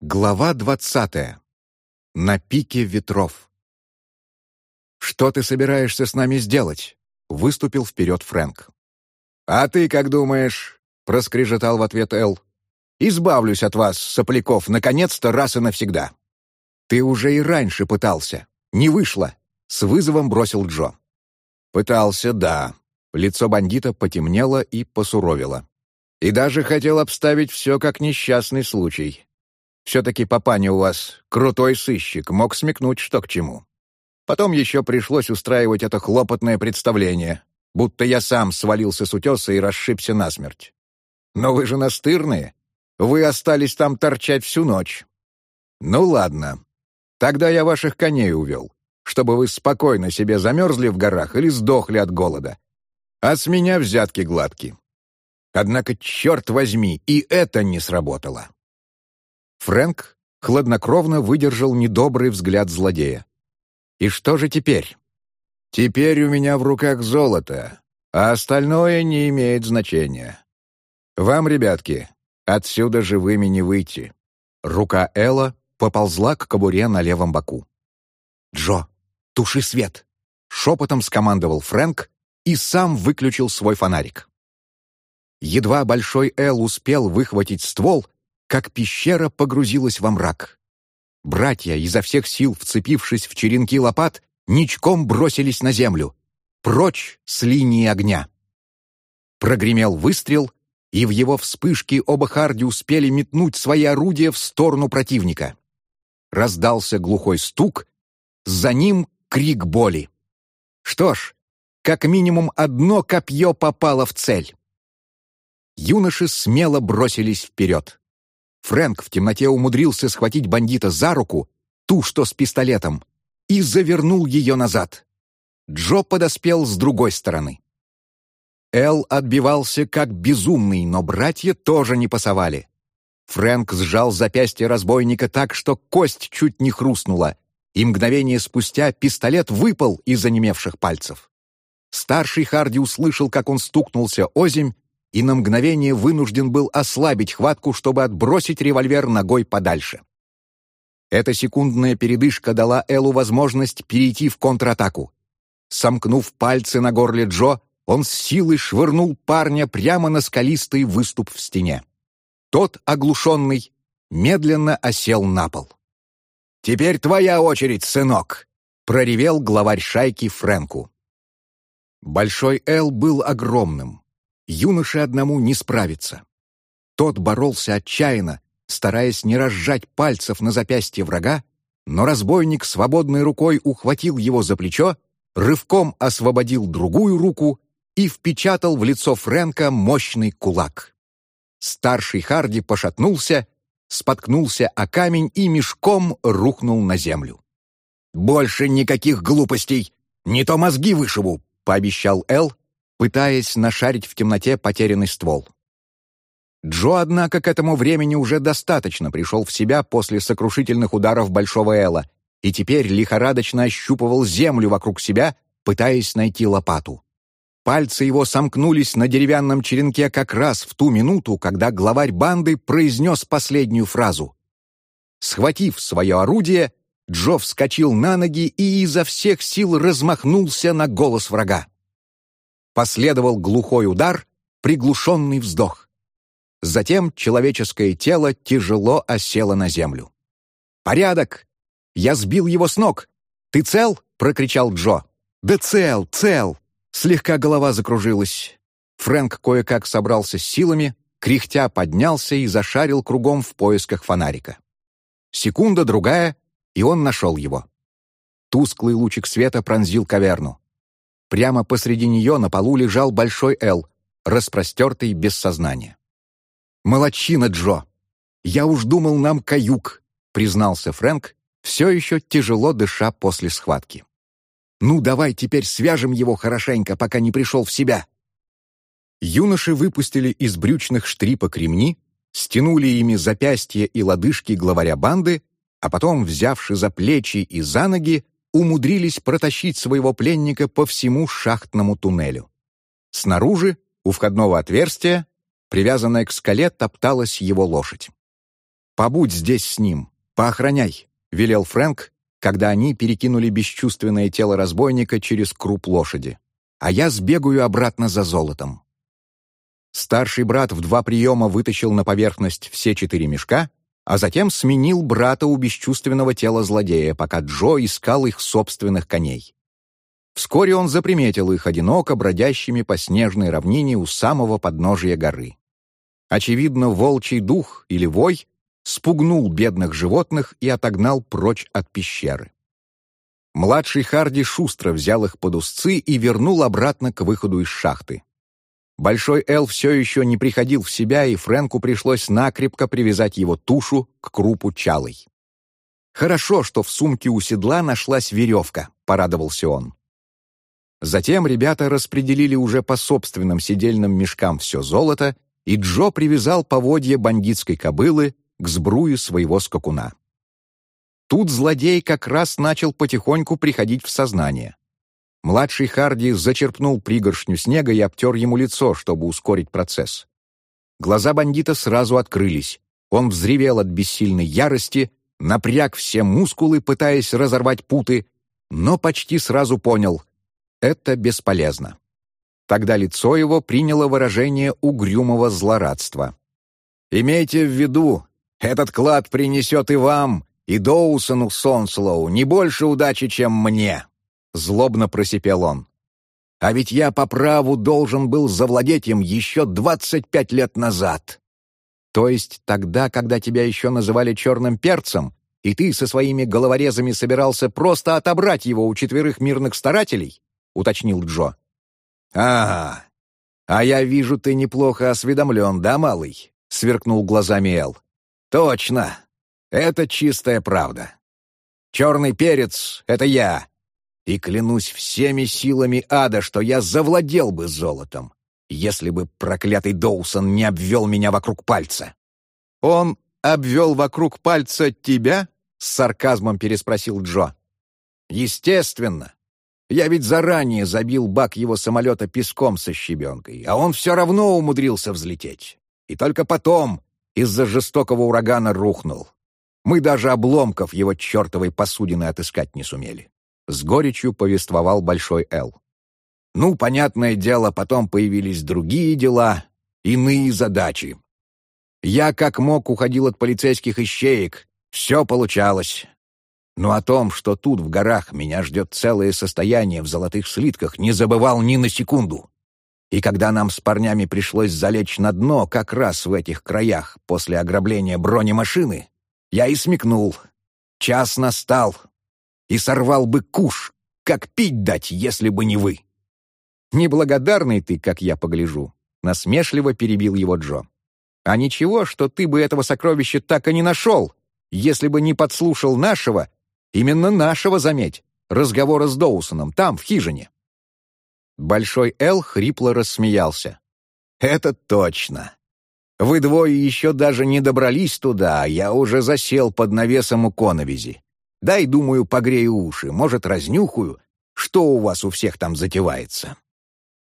Глава двадцатая. На пике ветров. «Что ты собираешься с нами сделать?» — выступил вперед Фрэнк. «А ты как думаешь?» — проскрежетал в ответ Эл. «Избавлюсь от вас, сопляков, наконец-то раз и навсегда». «Ты уже и раньше пытался. Не вышло», — с вызовом бросил Джо. «Пытался, да». Лицо бандита потемнело и посуровило. «И даже хотел обставить все как несчастный случай. Все-таки папаня у вас крутой сыщик, мог смекнуть, что к чему. Потом еще пришлось устраивать это хлопотное представление, будто я сам свалился с утеса и расшибся насмерть. Но вы же настырные. Вы остались там торчать всю ночь. Ну ладно. Тогда я ваших коней увел, чтобы вы спокойно себе замерзли в горах или сдохли от голода. А с меня взятки гладки. Однако, черт возьми, и это не сработало. Фрэнк хладнокровно выдержал недобрый взгляд злодея. «И что же теперь?» «Теперь у меня в руках золото, а остальное не имеет значения. Вам, ребятки, отсюда живыми не выйти». Рука Элла поползла к кобуре на левом боку. «Джо, туши свет!» — шепотом скомандовал Фрэнк и сам выключил свой фонарик. Едва Большой Эл успел выхватить ствол, как пещера погрузилась во мрак. Братья, изо всех сил вцепившись в черенки лопат, ничком бросились на землю, прочь с линии огня. Прогремел выстрел, и в его вспышке оба Харди успели метнуть свои орудия в сторону противника. Раздался глухой стук, за ним крик боли. Что ж, как минимум одно копье попало в цель. Юноши смело бросились вперед. Фрэнк в темноте умудрился схватить бандита за руку, ту, что с пистолетом, и завернул ее назад. Джо подоспел с другой стороны. Эл отбивался как безумный, но братья тоже не пасовали. Фрэнк сжал запястье разбойника так, что кость чуть не хрустнула, и мгновение спустя пистолет выпал из онемевших пальцев. Старший Харди услышал, как он стукнулся озимь, и на мгновение вынужден был ослабить хватку, чтобы отбросить револьвер ногой подальше. Эта секундная передышка дала Эллу возможность перейти в контратаку. Сомкнув пальцы на горле Джо, он с силой швырнул парня прямо на скалистый выступ в стене. Тот, оглушенный, медленно осел на пол. «Теперь твоя очередь, сынок!» — проревел главарь шайки Фрэнку. Большой Эл был огромным, юноше одному не справиться. Тот боролся отчаянно, стараясь не разжать пальцев на запястье врага, но разбойник свободной рукой ухватил его за плечо, рывком освободил другую руку и впечатал в лицо Фрэнка мощный кулак. Старший Харди пошатнулся, споткнулся о камень и мешком рухнул на землю. «Больше никаких глупостей! Не то мозги вышибу!» — пообещал Эл, пытаясь нашарить в темноте потерянный ствол. Джо, однако, к этому времени уже достаточно пришел в себя после сокрушительных ударов Большого Эла и теперь лихорадочно ощупывал землю вокруг себя, пытаясь найти лопату. Пальцы его сомкнулись на деревянном черенке как раз в ту минуту, когда главарь банды произнес последнюю фразу. Схватив свое орудие, Джо вскочил на ноги и изо всех сил размахнулся на голос врага. Последовал глухой удар, приглушенный вздох. Затем человеческое тело тяжело осело на землю. «Порядок! Я сбил его с ног! Ты цел?» — прокричал Джо. «Да цел, цел!» Слегка голова закружилась. Фрэнк кое-как собрался с силами, кряхтя поднялся и зашарил кругом в поисках фонарика. Секунда-другая, и он нашел его. Тусклый лучик света пронзил каверну. Прямо посреди нее на полу лежал большой Эл, распростертый без сознания. «Молодчина, Джо! Я уж думал, нам каюк», — признался Фрэнк, все еще тяжело дыша после схватки. «Ну, давай теперь свяжем его хорошенько, пока не пришел в себя». Юноши выпустили из брючных штрипок ремни, стянули ими запястья и лодыжки главаря банды, а потом, взявши за плечи и за ноги, умудрились протащить своего пленника по всему шахтному туннелю. Снаружи, у входного отверстия, привязанная к скале, топталась его лошадь. «Побудь здесь с ним, поохраняй», — велел Фрэнк, когда они перекинули бесчувственное тело разбойника через круп лошади. «А я сбегаю обратно за золотом». Старший брат в два приема вытащил на поверхность все четыре мешка, а затем сменил брата у бесчувственного тела злодея, пока Джо искал их собственных коней. Вскоре он заприметил их одиноко бродящими по снежной равнине у самого подножия горы. Очевидно, волчий дух или вой спугнул бедных животных и отогнал прочь от пещеры. Младший Харди шустро взял их под узцы и вернул обратно к выходу из шахты. Большой Эл все еще не приходил в себя, и Фрэнку пришлось накрепко привязать его тушу к крупу чалой. «Хорошо, что в сумке у седла нашлась веревка», — порадовался он. Затем ребята распределили уже по собственным сидельным мешкам все золото, и Джо привязал поводье бандитской кобылы к сбруе своего скакуна. Тут злодей как раз начал потихоньку приходить в сознание. Младший Харди зачерпнул пригоршню снега и обтер ему лицо, чтобы ускорить процесс. Глаза бандита сразу открылись. Он взревел от бессильной ярости, напряг все мускулы, пытаясь разорвать путы, но почти сразу понял — это бесполезно. Тогда лицо его приняло выражение угрюмого злорадства. «Имейте в виду, этот клад принесет и вам, и Доусону Сонслоу не больше удачи, чем мне!» Злобно просипел он. «А ведь я по праву должен был завладеть им еще двадцать пять лет назад!» «То есть тогда, когда тебя еще называли черным перцем, и ты со своими головорезами собирался просто отобрать его у четверых мирных старателей?» — уточнил Джо. «Ага. А я вижу, ты неплохо осведомлен, да, малый?» — сверкнул глазами Эл. «Точно. Это чистая правда. Черный перец — это я, и клянусь всеми силами ада, что я завладел бы золотом, если бы проклятый Доусон не обвел меня вокруг пальца». «Он обвел вокруг пальца тебя?» — с сарказмом переспросил Джо. «Естественно. Я ведь заранее забил бак его самолета песком со щебенкой, а он все равно умудрился взлететь. И только потом из-за жестокого урагана рухнул. Мы даже обломков его чертовой посудины отыскать не сумели. С горечью повествовал Большой Эл. Ну, понятное дело, потом появились другие дела, иные задачи. Я как мог уходил от полицейских ищеек, все получалось. Но о том, что тут в горах меня ждет целое состояние в золотых слитках, не забывал ни на секунду. И когда нам с парнями пришлось залечь на дно как раз в этих краях после ограбления бронемашины, я и смекнул. Час настал, и сорвал бы куш, как пить дать, если бы не вы». «Неблагодарный ты, как я погляжу», — насмешливо перебил его Джо. «А ничего, что ты бы этого сокровища так и не нашел, если бы не подслушал нашего, именно нашего, заметь, разговора с Доусоном, там, в хижине». Большой Эл хрипло рассмеялся. «Это точно. Вы двое еще даже не добрались туда, а я уже засел под навесом у коновизи. Дай, думаю, погрею уши, может, разнюхаю, что у вас у всех там затевается.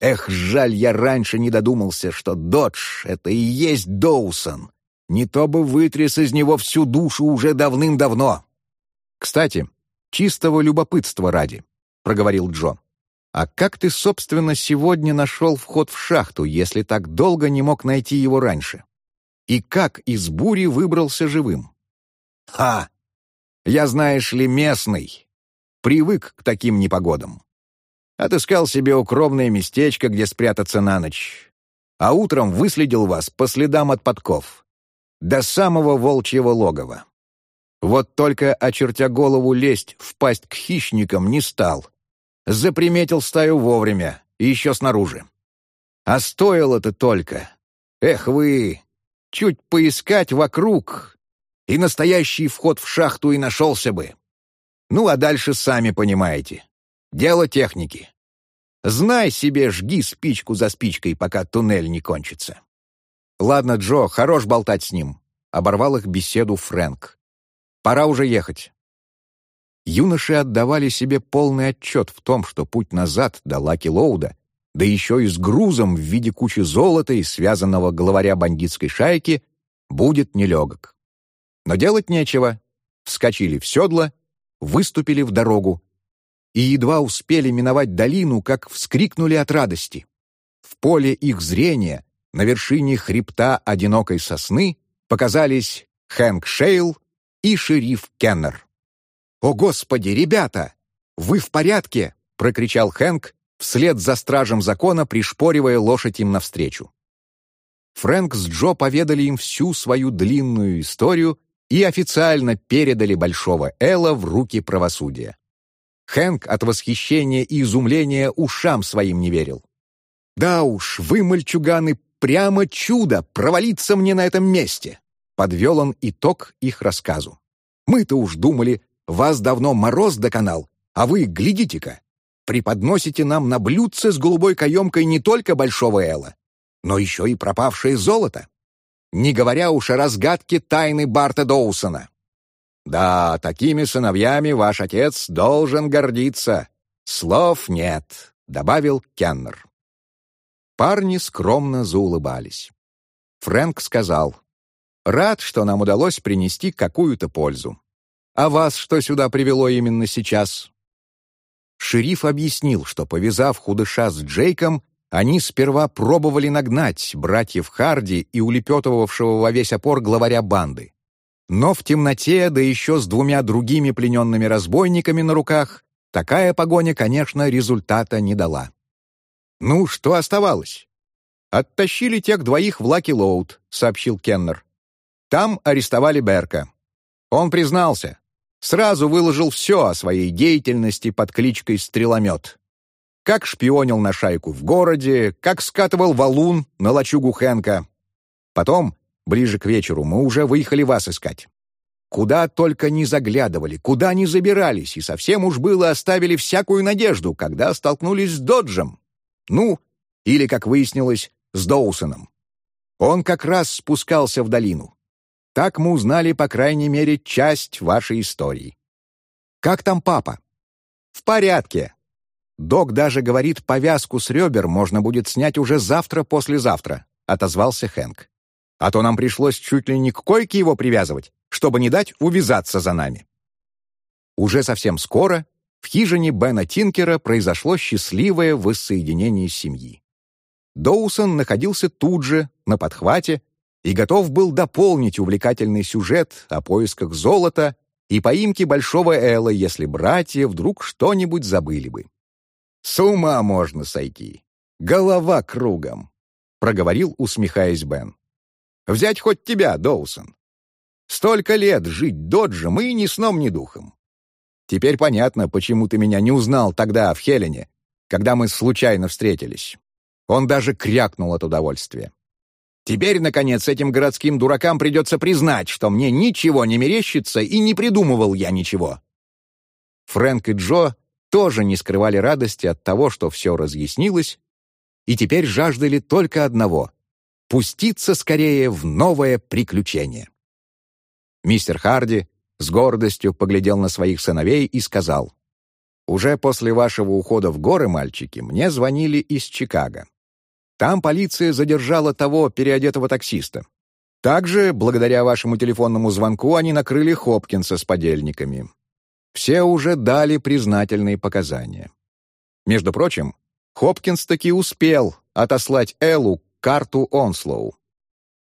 Эх, жаль, я раньше не додумался, что Додж — это и есть Доусон. Не то бы вытряс из него всю душу уже давным-давно. Кстати, чистого любопытства ради, — проговорил Джо. «А как ты, собственно, сегодня нашел вход в шахту, если так долго не мог найти его раньше? И как из бури выбрался живым?» «Ха! Я, знаешь ли, местный. Привык к таким непогодам. Отыскал себе укромное местечко, где спрятаться на ночь. А утром выследил вас по следам от подков. До самого волчьего логова. Вот только, очертя голову, лезть в пасть к хищникам не стал. Заприметил стаю вовремя, и еще снаружи. А стоило-то только. Эх вы, чуть поискать вокруг, и настоящий вход в шахту и нашелся бы. Ну, а дальше сами понимаете. Дело техники. Знай себе, жги спичку за спичкой, пока туннель не кончится. Ладно, Джо, хорош болтать с ним. Оборвал их беседу Фрэнк. Пора уже ехать. Юноши отдавали себе полный отчет в том, что путь назад до Лаки Лоуда, да еще и с грузом в виде кучи золота и связанного главаря бандитской шайки, будет нелегок. Но делать нечего. Вскочили в седло, выступили в дорогу. И едва успели миновать долину, как вскрикнули от радости. В поле их зрения, на вершине хребта одинокой сосны, показались Хэнк Шейл и шериф Кеннер. «О, Господи, ребята! Вы в порядке?» — прокричал Хэнк, вслед за стражем закона, пришпоривая лошадь им навстречу. Фрэнк с Джо поведали им всю свою длинную историю и официально передали Большого Элла в руки правосудия. Хэнк от восхищения и изумления ушам своим не верил. «Да уж, вы, мальчуганы, прямо чудо провалиться мне на этом месте!» Подвел он итог их рассказу. «Мы-то уж думали, вас давно мороз доконал, а вы, глядите-ка, преподносите нам на блюдце с голубой каемкой не только Большого Эла, но еще и пропавшее золото. Не говоря уж о разгадке тайны Барта Доусона. Да, такими сыновьями ваш отец должен гордиться. Слов нет, добавил Кеннер. Парни скромно заулыбались. Фрэнк сказал, «Рад, что нам удалось принести какую-то пользу. А вас что сюда привело именно сейчас?» Шериф объяснил, что, повязав худыша с Джейком, они сперва пробовали нагнать братьев Харди и улепетывавшего во весь опор главаря банды. Но в темноте, да еще с двумя другими плененными разбойниками на руках, такая погоня, конечно, результата не дала. «Ну, что оставалось?» «Оттащили тех двоих в Лаки Лоуд», — сообщил Кеннер. «Там арестовали Берка. Он признался. Сразу выложил все о своей деятельности под кличкой «Стреломет» как шпионил на шайку в городе, как скатывал валун на лачугу Хэнка. Потом, ближе к вечеру, мы уже выехали вас искать. Куда только не заглядывали, куда не забирались, и совсем уж было оставили всякую надежду, когда столкнулись с Доджем. Ну, или, как выяснилось, с Доусоном. Он как раз спускался в долину. Так мы узнали, по крайней мере, часть вашей истории. Как там папа? В порядке, Док даже говорит, повязку с ребер можно будет снять уже завтра-послезавтра», — отозвался Хэнк. «А то нам пришлось чуть ли не к койке его привязывать, чтобы не дать увязаться за нами». Уже совсем скоро в хижине Бена Тинкера произошло счастливое воссоединение семьи. Доусон находился тут же, на подхвате, и готов был дополнить увлекательный сюжет о поисках золота и поимке Большого Элла, если братья вдруг что-нибудь забыли бы. «С ума можно сойти! Голова кругом!» — проговорил, усмехаясь Бен. «Взять хоть тебя, Доусон. Столько лет жить доджем и ни сном, ни духом. Теперь понятно, почему ты меня не узнал тогда в Хелене, когда мы случайно встретились». Он даже крякнул от удовольствия. Теперь, наконец, этим городским дуракам придется признать, что мне ничего не мерещится и не придумывал я ничего. Фрэнк и Джо тоже не скрывали радости от того, что все разъяснилось, и теперь жаждали только одного — пуститься скорее в новое приключение. Мистер Харди с гордостью поглядел на своих сыновей и сказал, «Уже после вашего ухода в горы, мальчики, мне звонили из Чикаго. Там полиция задержала того переодетого таксиста. Также, благодаря вашему телефонному звонку, они накрыли Хопкинса с подельниками все уже дали признательные показания. Между прочим, Хопкинс таки успел отослать Эллу карту Онслоу.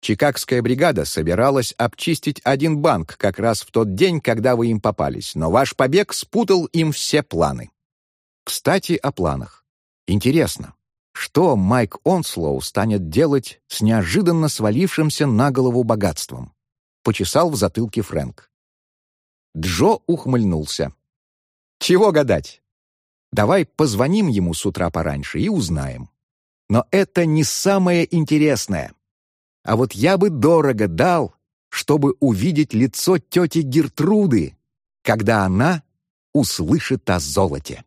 Чикагская бригада собиралась обчистить один банк как раз в тот день, когда вы им попались, но ваш побег спутал им все планы. Кстати, о планах. Интересно, что Майк Онслоу станет делать с неожиданно свалившимся на голову богатством? Почесал в затылке Фрэнк. Джо ухмыльнулся. «Чего гадать? Давай позвоним ему с утра пораньше и узнаем. Но это не самое интересное. А вот я бы дорого дал, чтобы увидеть лицо тети Гертруды, когда она услышит о золоте».